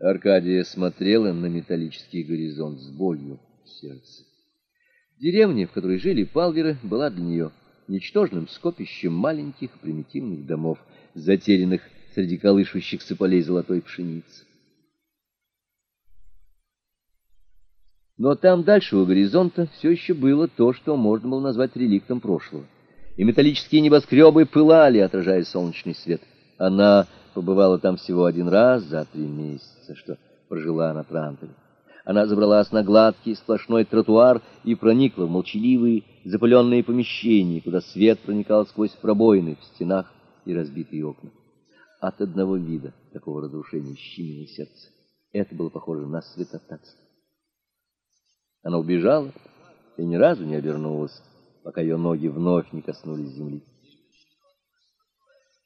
Аркадия смотрела на металлический горизонт с болью в сердце. Деревня, в которой жили Палверы, была для нее ничтожным скопищем маленьких примитивных домов, затерянных среди колышущихся полей золотой пшеницы. Но там дальше у горизонта все еще было то, что можно было назвать реликтом прошлого. И металлические небоскребы пылали, отражая солнечный свет. Она побывала там всего один раз за три месяца, что прожила на Транторе. Она забралась на гладкий сплошной тротуар и проникла в молчаливые запыленные помещения, куда свет проникал сквозь пробоины в стенах и разбитые окна. От одного вида такого разрушения щемило сердце. Это было похоже на святотатство. Она убежала и ни разу не обернулась, пока ее ноги вновь не коснулись земли.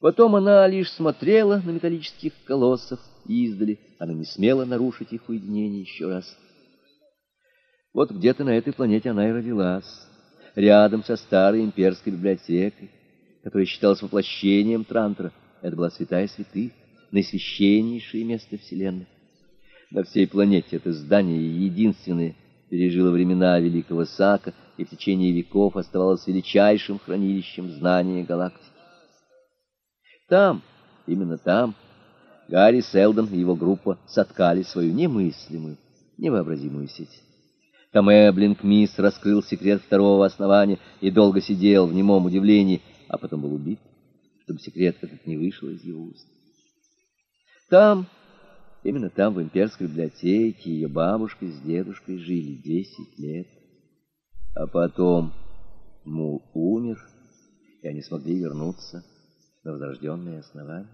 Потом она лишь смотрела на металлических колоссов издали, она не смела нарушить их уединение еще раз. Вот где-то на этой планете она и родилась, рядом со старой имперской библиотекой, которая считалась воплощением Трантора. Это была святая святых, наисвященнейшее место Вселенной. На всей планете это здание единственное пережило времена Великого Сака и в течение веков оставалось величайшим хранилищем знания галактики. Там, именно там, Гарри Селдон и его группа соткали свою немыслимую, невообразимую сеть. Там Эблинг Мисс раскрыл секрет второго основания и долго сидел в немом удивлении, а потом был убит, чтобы секрет этот не вышел из его уст. Там, именно там, в имперской библиотеке, ее бабушка с дедушкой жили десять лет. А потом Мул умер, и они смогли вернуться на возрожденные основания.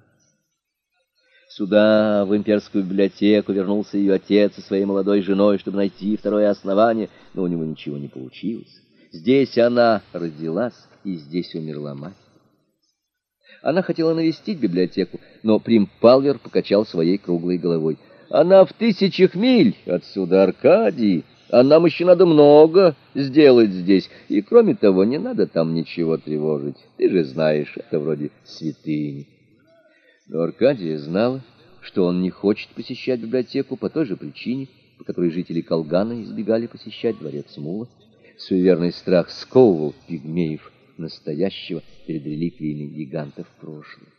Сюда, в имперскую библиотеку, вернулся ее отец со своей молодой женой, чтобы найти второе основание, но у него ничего не получилось. Здесь она родилась, и здесь умерла мать. Она хотела навестить библиотеку, но Прим Палвер покачал своей круглой головой. «Она в тысячах миль отсюда, Аркадий!» А нам еще надо много сделать здесь. И, кроме того, не надо там ничего тревожить. Ты же знаешь, это вроде святыни. Но Аркадия знала, что он не хочет посещать библиотеку по той же причине, по которой жители Колгана избегали посещать дворец Мула. Суеверный страх сковывал пигмеев настоящего перед реликвиями гигантов прошлого.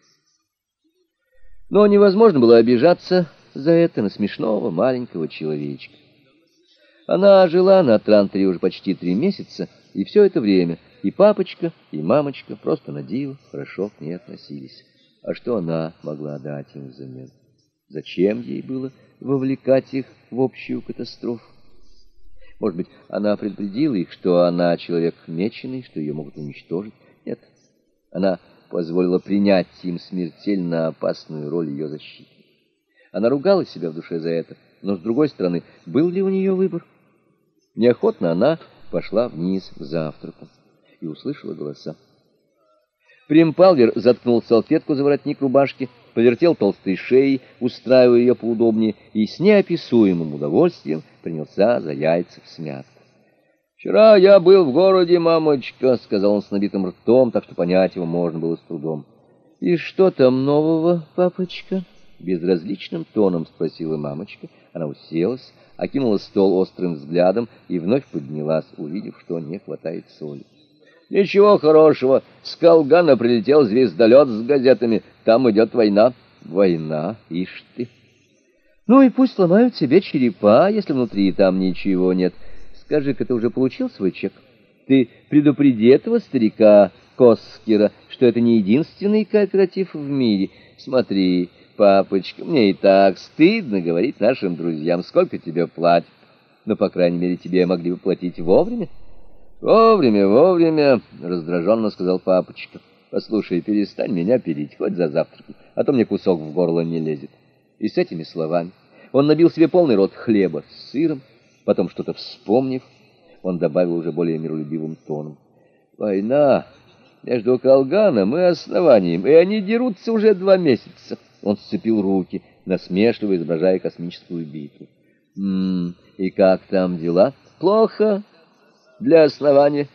Но невозможно было обижаться за это на смешного маленького человечка. Она жила на Транторе уже почти три месяца, и все это время и папочка, и мамочка просто на диво хорошо к ней относились. А что она могла дать им взамен? Зачем ей было вовлекать их в общую катастрофу? Может быть, она предупредила их, что она человек меченый, что ее могут уничтожить? Нет, она позволила принять им смертельно опасную роль ее защиты. Она ругала себя в душе за это, но, с другой стороны, был ли у нее выбор? Неохотно она пошла вниз к завтраку и услышала голоса. Примпалвер заткнул салфетку за воротник рубашки, повертел толстой шеей, устраивая ее поудобнее, и с неописуемым удовольствием принялся за яйца в смятку. «Вчера я был в городе, мамочка», — сказал он с набитым ртом, так что понять его можно было с трудом. «И что там нового, папочка?» Безразличным тоном спросила мамочка. Она уселась, окинула стол острым взглядом и вновь поднялась, увидев, что не хватает соли. «Ничего хорошего. С Колгана прилетел звездолет с газетами. Там идет война». «Война? Ишь ты!» «Ну и пусть ломают себе черепа, если внутри там ничего нет. Скажи-ка, ты уже получил свой чек? Ты предупреди этого старика Коскера, что это не единственный кооператив в мире. Смотри...» папочка, мне и так стыдно говорить нашим друзьям, сколько тебе платят. Но, по крайней мере, тебе могли бы платить вовремя. Вовремя, вовремя, раздраженно сказал папочка. Послушай, перестань меня пилить, хоть за завтраком, а то мне кусок в горло не лезет. И с этими словами он набил себе полный рот хлеба с сыром, потом что-то вспомнив, он добавил уже более миролюбивым тоном. Война между Колганом и основанием, и они дерутся уже два месяца. Он сцепил руки, насмешливо изображая космическую битву. «М-м, и как там дела?» «Плохо. Для основания.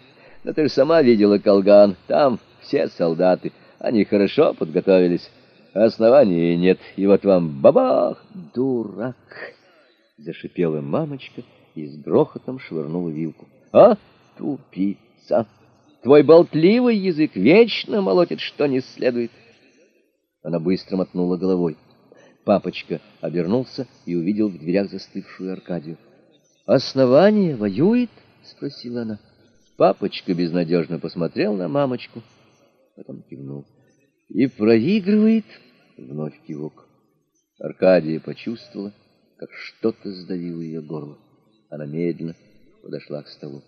Но ты же сама видела Колган. Там все солдаты. Они хорошо подготовились. основания нет, и вот вам бабах! Дурак! Зашипела мамочка и с грохотом швырнула вилку. А, тупица! Твой болтливый язык вечно молотит, что не следует. Она быстро мотнула головой. Папочка обернулся и увидел в дверях застывшую Аркадию. «Основание воюет?» — спросила она. Папочка безнадежно посмотрел на мамочку, потом кивнул. «И проигрывает?» — вновь кивок. Аркадия почувствовала, как что-то сдавило ее горло. Она медленно подошла к столу.